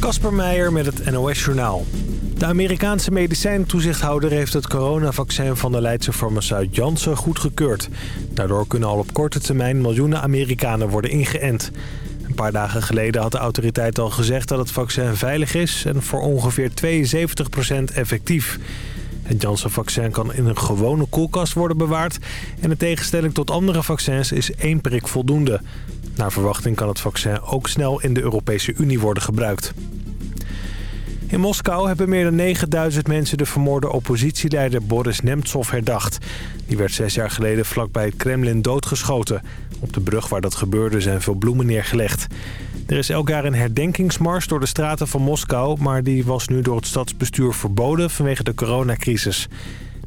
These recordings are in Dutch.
Kasper Meijer met het NOS-journaal. De Amerikaanse medicijntoezichthouder heeft het coronavaccin van de Leidse farmaceut Janssen goedgekeurd. Daardoor kunnen al op korte termijn miljoenen Amerikanen worden ingeënt. Een paar dagen geleden had de autoriteit al gezegd dat het vaccin veilig is... en voor ongeveer 72% effectief. Het Janssen-vaccin kan in een gewone koelkast worden bewaard... en in tegenstelling tot andere vaccins is één prik voldoende. Naar verwachting kan het vaccin ook snel in de Europese Unie worden gebruikt. In Moskou hebben meer dan 9000 mensen de vermoorde oppositieleider Boris Nemtsov herdacht. Die werd zes jaar geleden vlakbij het Kremlin doodgeschoten. Op de brug waar dat gebeurde zijn veel bloemen neergelegd. Er is elk jaar een herdenkingsmars door de straten van Moskou... maar die was nu door het stadsbestuur verboden vanwege de coronacrisis.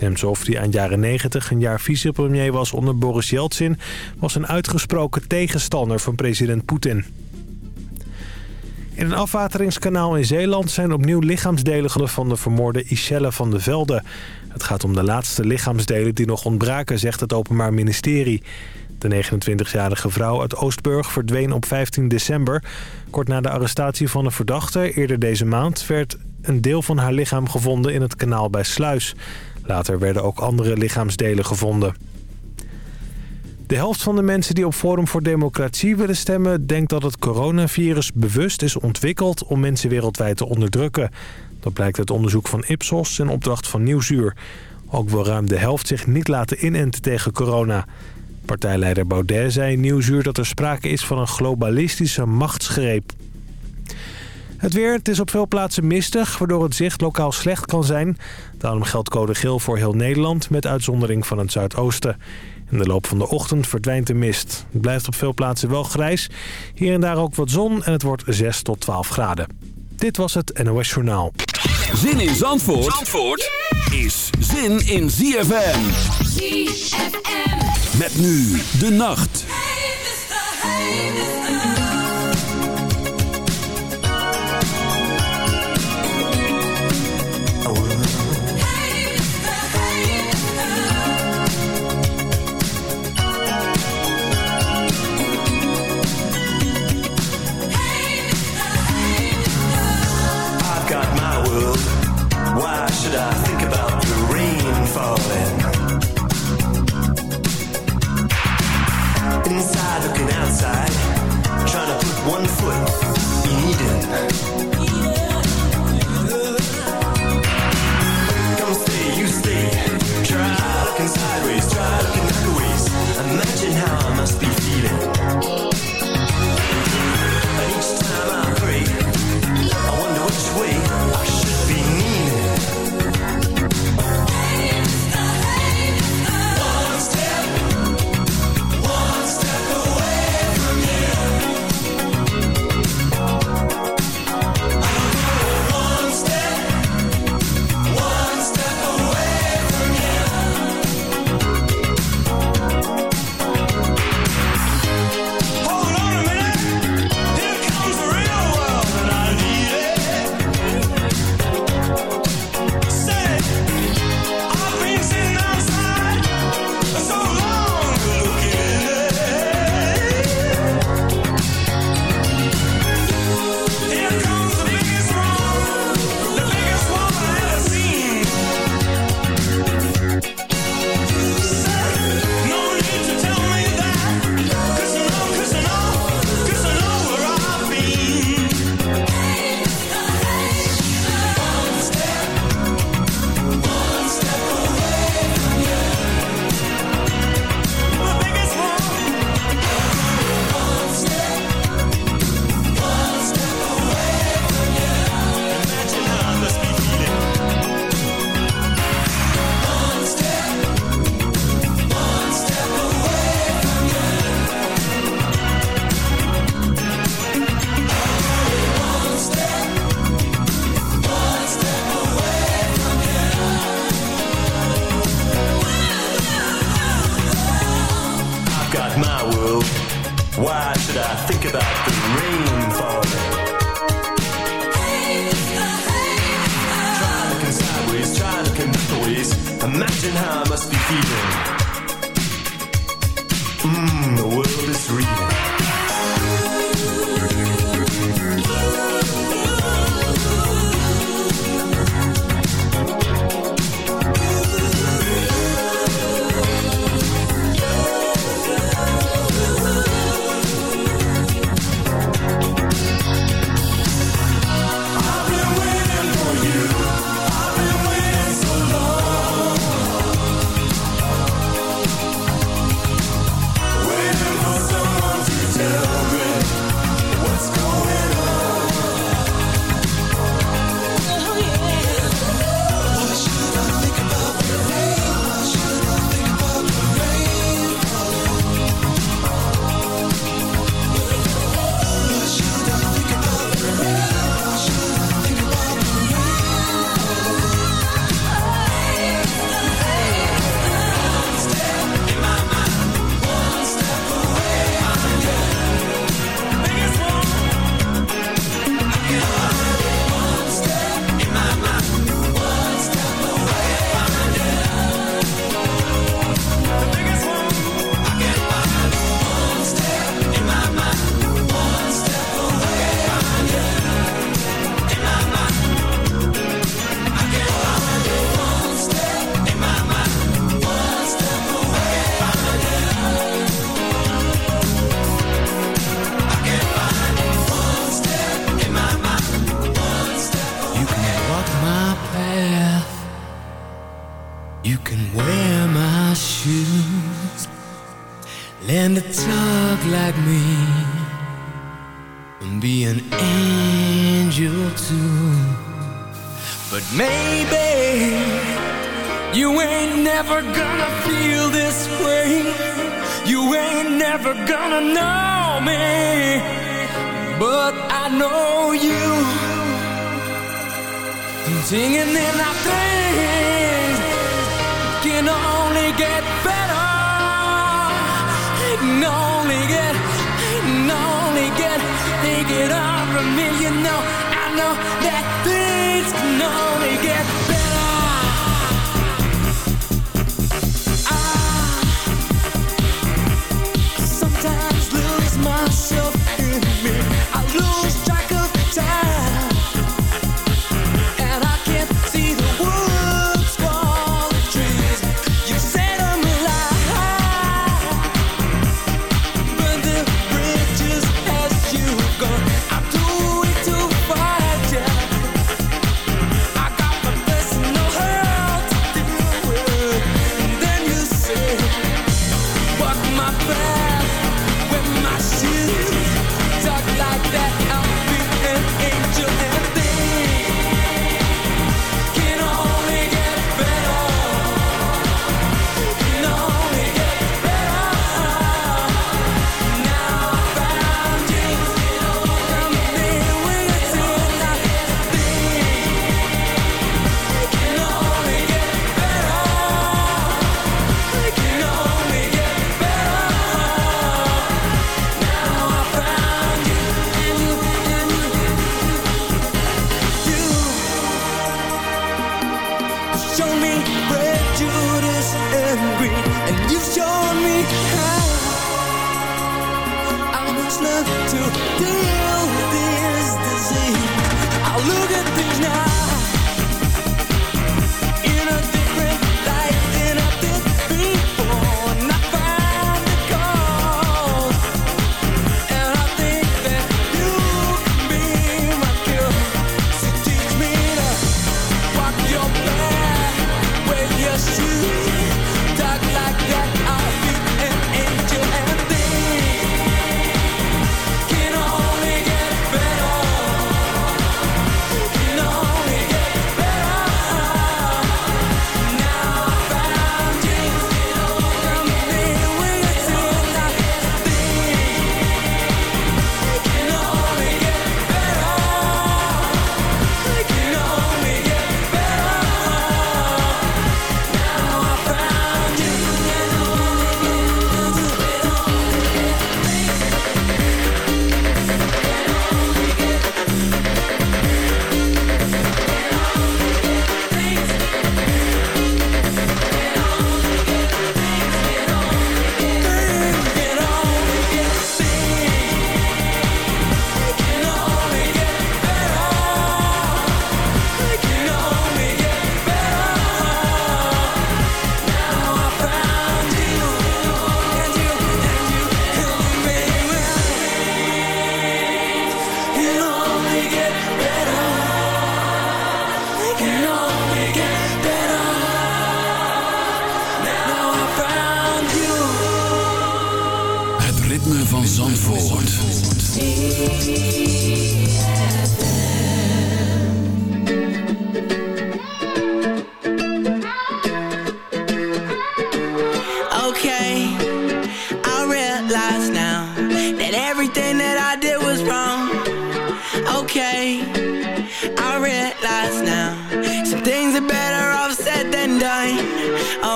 Nemtsov, die aan jaren 90 een jaar vicepremier was onder Boris Yeltsin... was een uitgesproken tegenstander van president Poetin. In een afwateringskanaal in Zeeland zijn opnieuw lichaamsdelen van de vermoorde Ishelle van de Velde. Het gaat om de laatste lichaamsdelen die nog ontbraken, zegt het Openbaar Ministerie. De 29-jarige vrouw uit Oostburg verdween op 15 december. Kort na de arrestatie van een verdachte eerder deze maand... werd een deel van haar lichaam gevonden in het kanaal bij Sluis. Later werden ook andere lichaamsdelen gevonden. De helft van de mensen die op Forum voor Democratie willen stemmen... denkt dat het coronavirus bewust is ontwikkeld om mensen wereldwijd te onderdrukken. Dat blijkt uit onderzoek van Ipsos in opdracht van Nieuwsuur. Ook wil ruim de helft zich niet laten inenten tegen corona. Partijleider Baudet zei in Nieuwsuur dat er sprake is van een globalistische machtsgreep. Het weer, het is op veel plaatsen mistig, waardoor het zicht lokaal slecht kan zijn. Daarom geldt code geel voor heel Nederland, met uitzondering van het zuidoosten. In de loop van de ochtend verdwijnt de mist. Het blijft op veel plaatsen wel grijs. Hier en daar ook wat zon en het wordt 6 tot 12 graden. Dit was het NOS Journaal. Zin in Zandvoort, Zandvoort is zin in ZFM. ZFM. Met nu de nacht.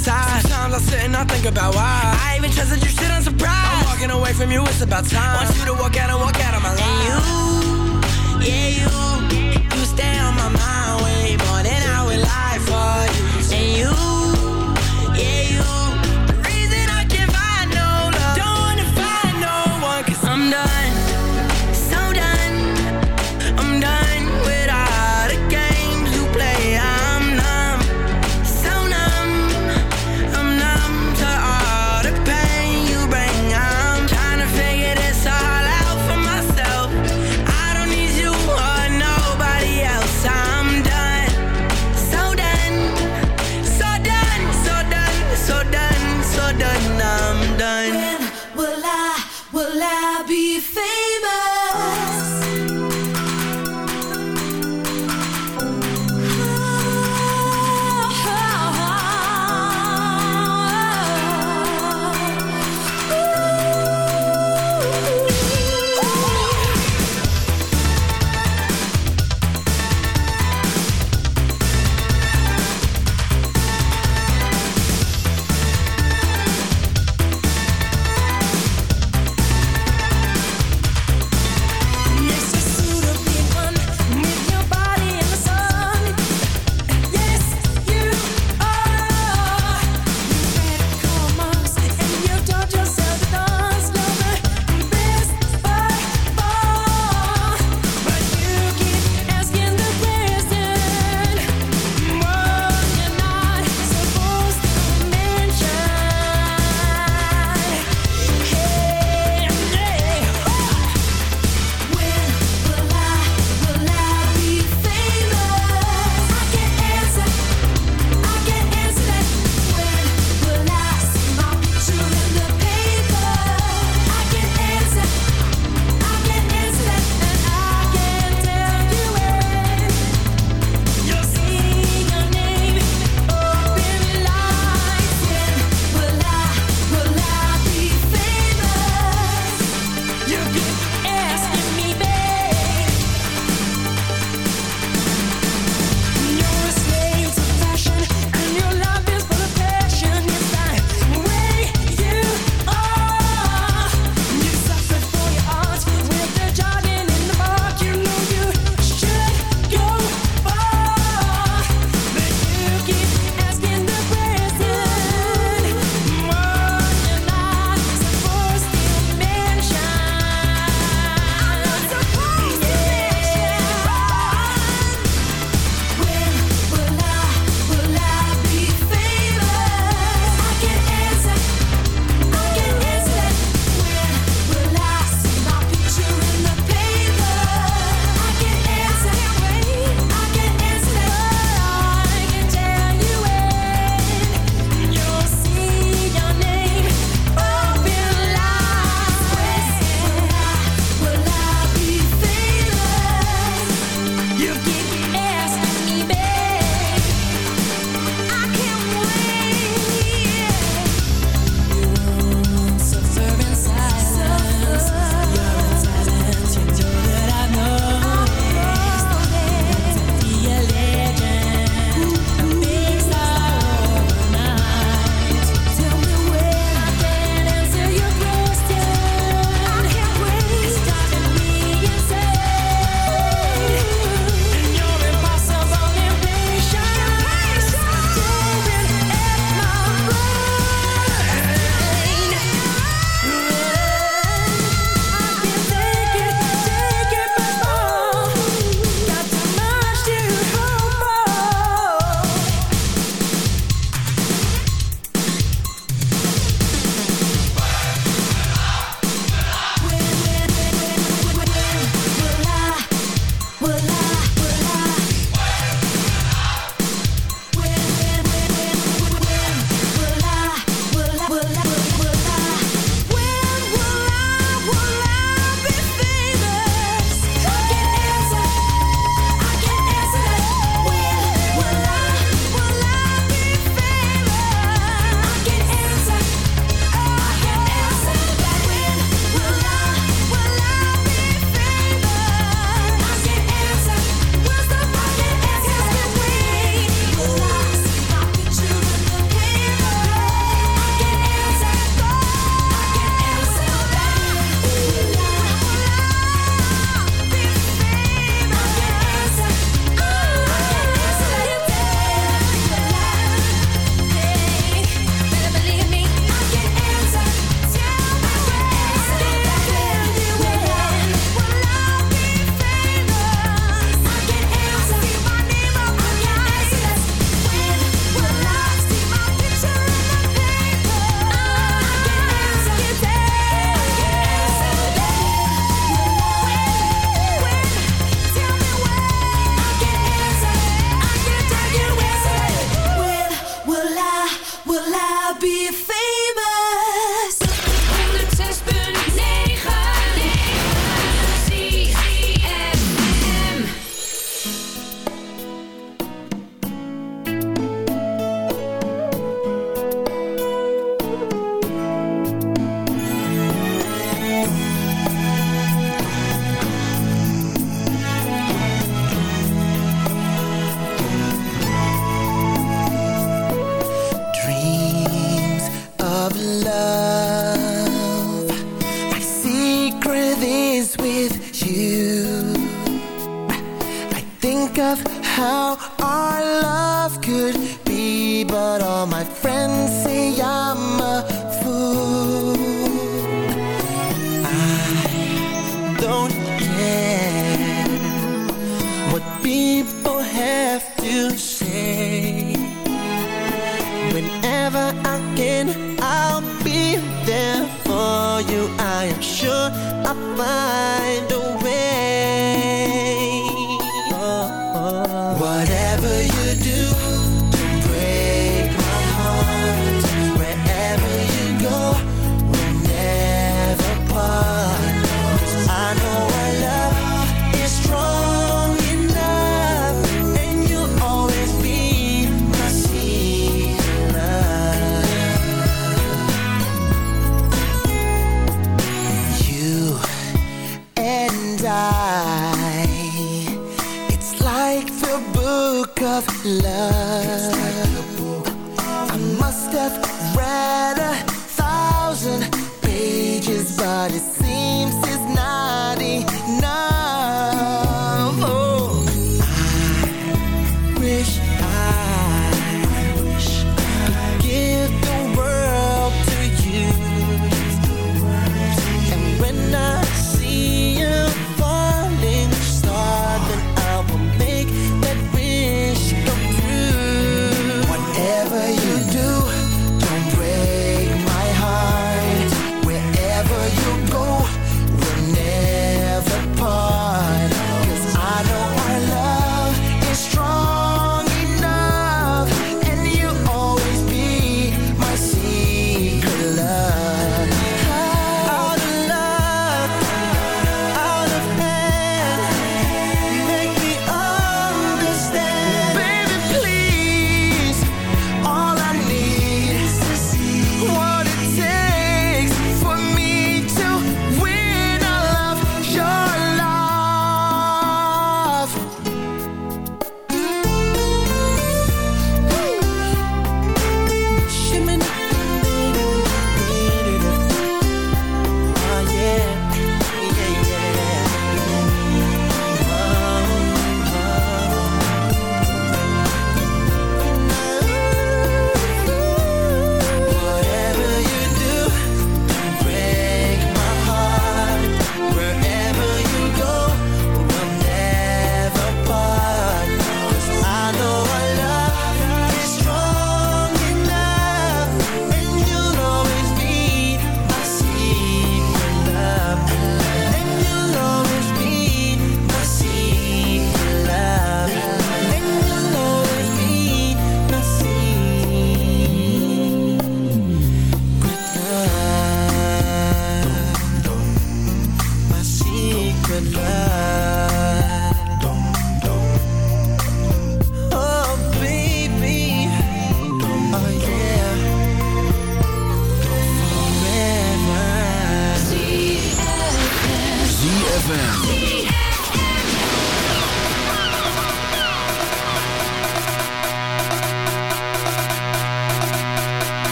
Inside. Sometimes I sit and I think about why. I even trusted you, shit, I'm surprised. I'm walking away from you, it's about time. Want you to walk out and walk out of my life. And you, yeah, you, you stay on my mind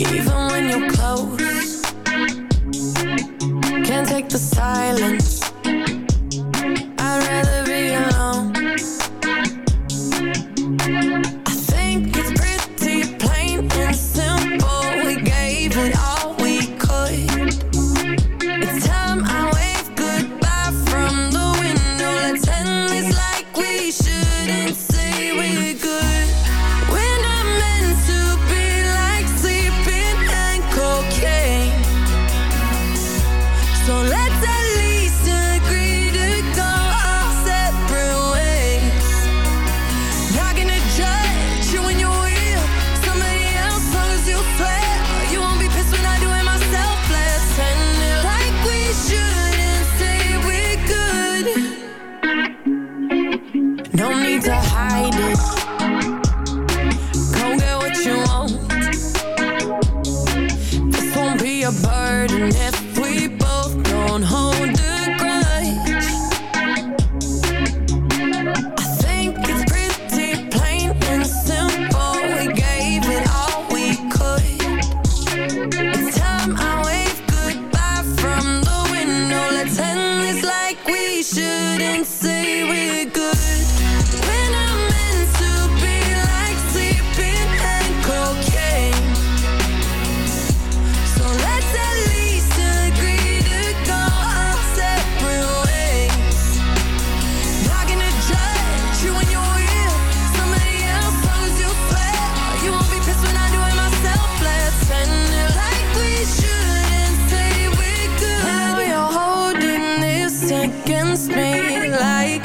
Even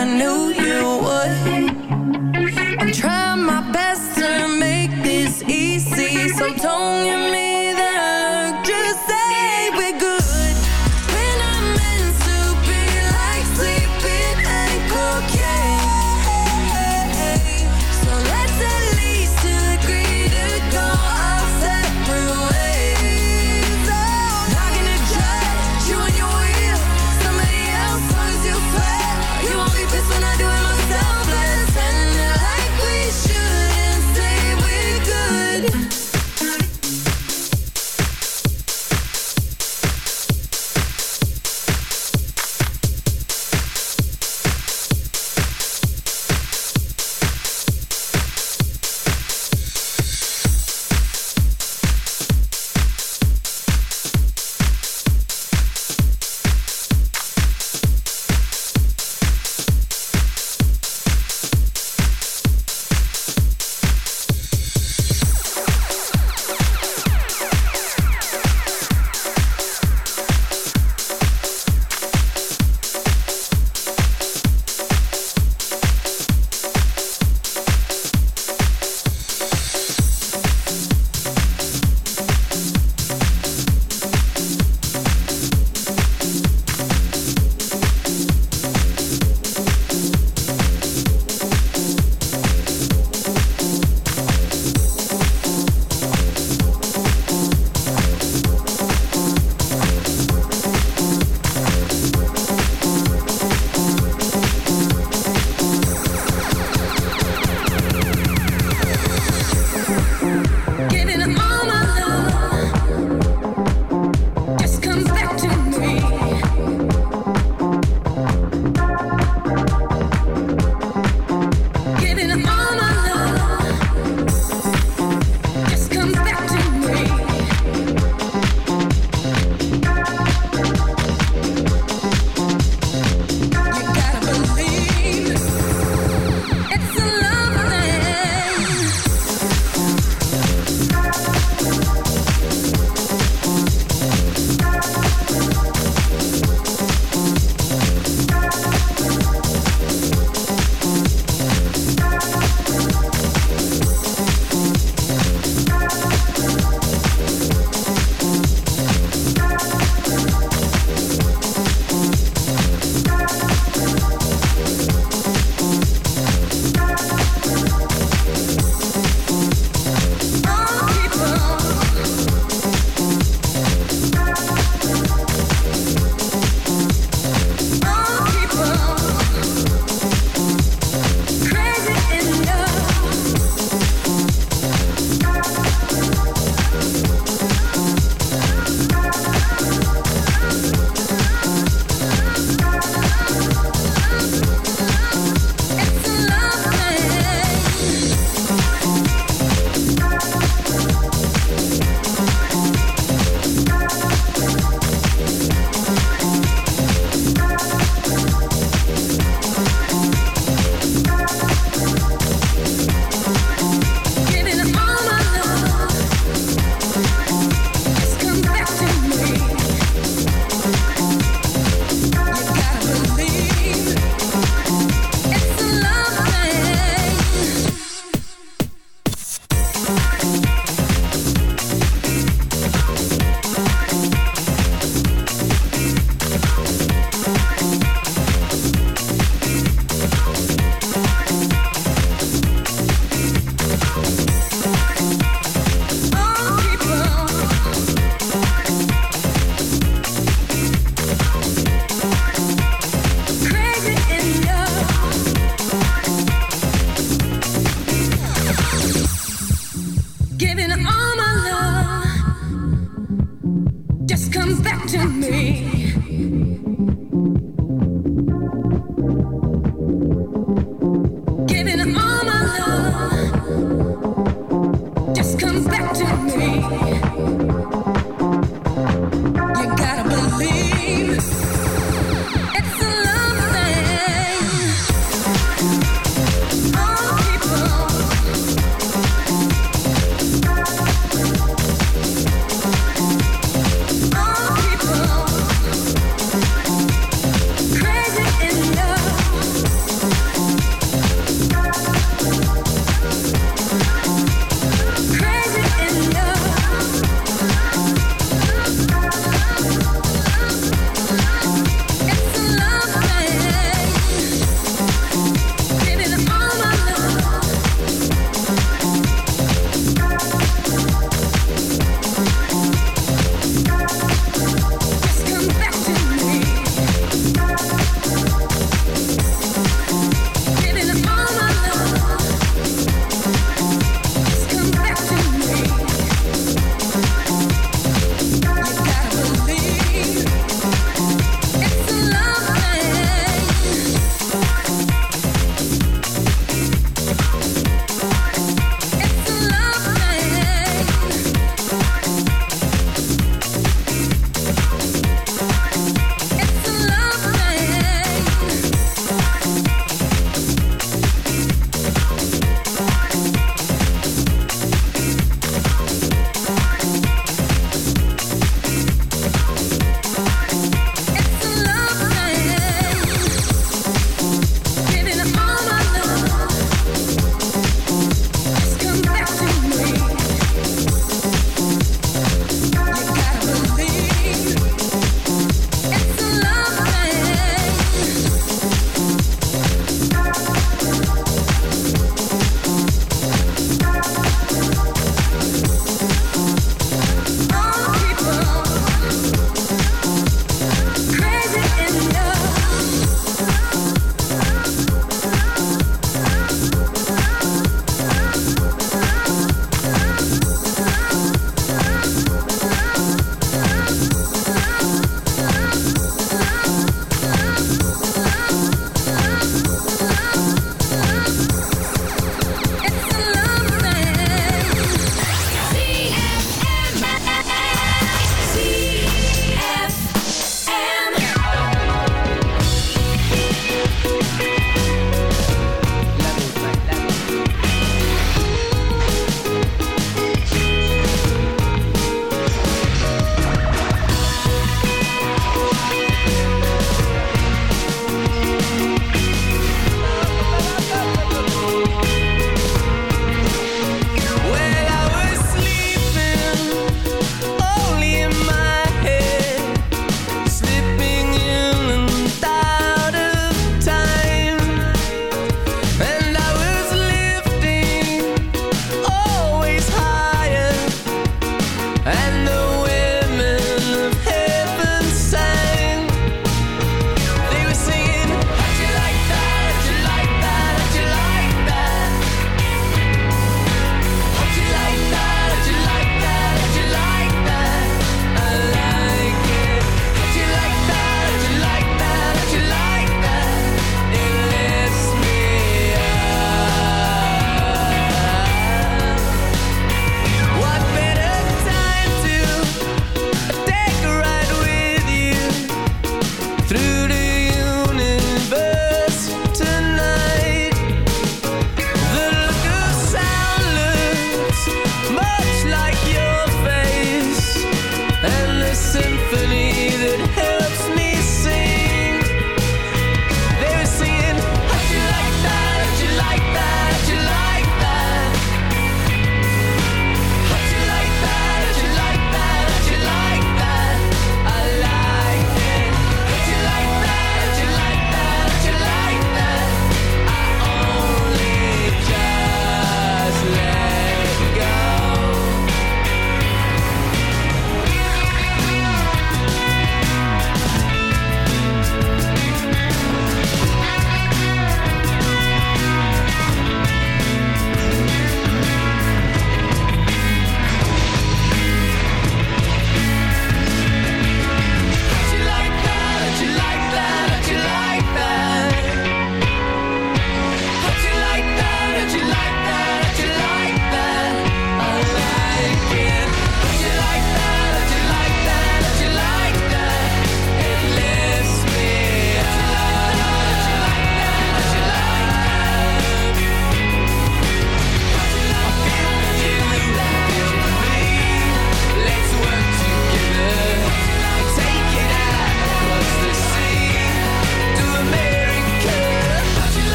I knew you would. I'm trying my best to make this easy So don't you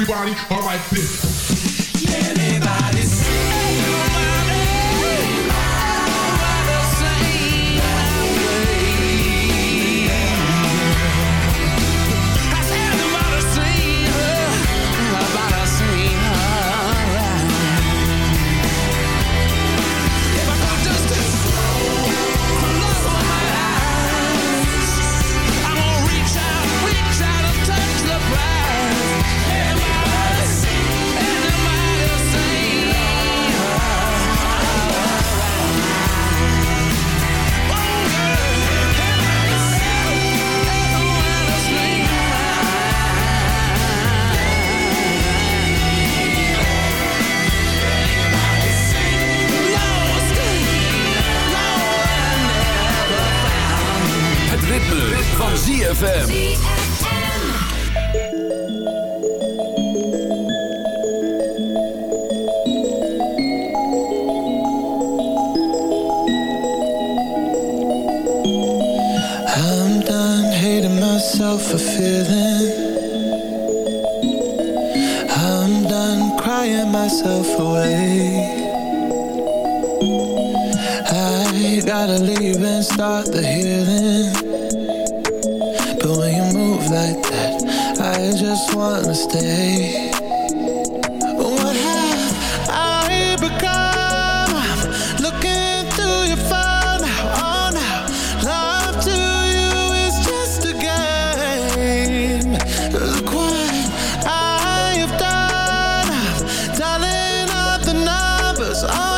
everybody, alright, bitch. The numbers, oh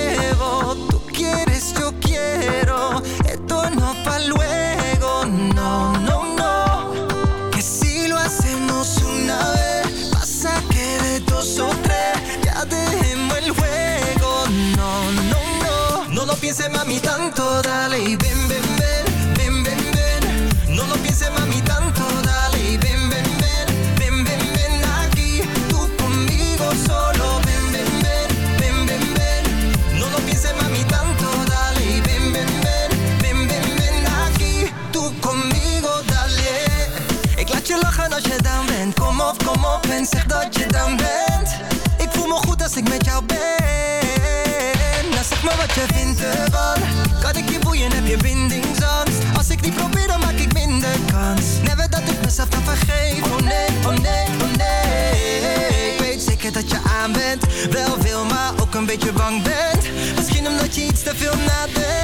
mi tanto, dale y ve. dat je bang bent. Misschien omdat je iets te veel nadenkt.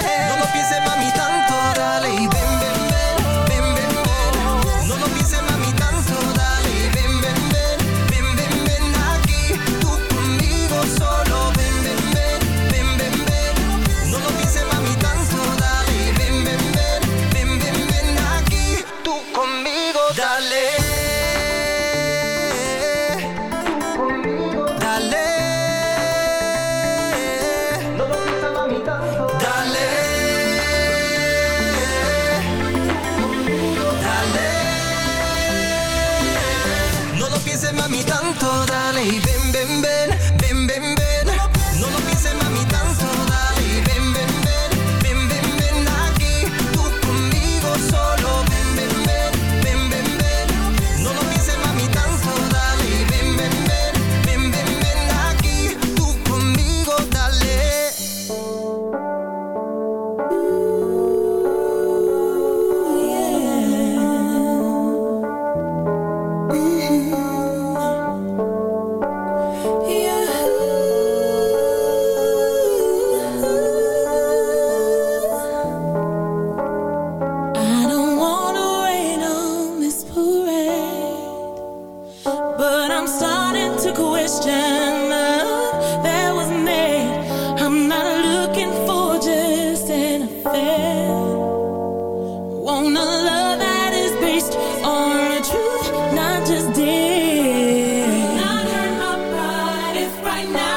right now.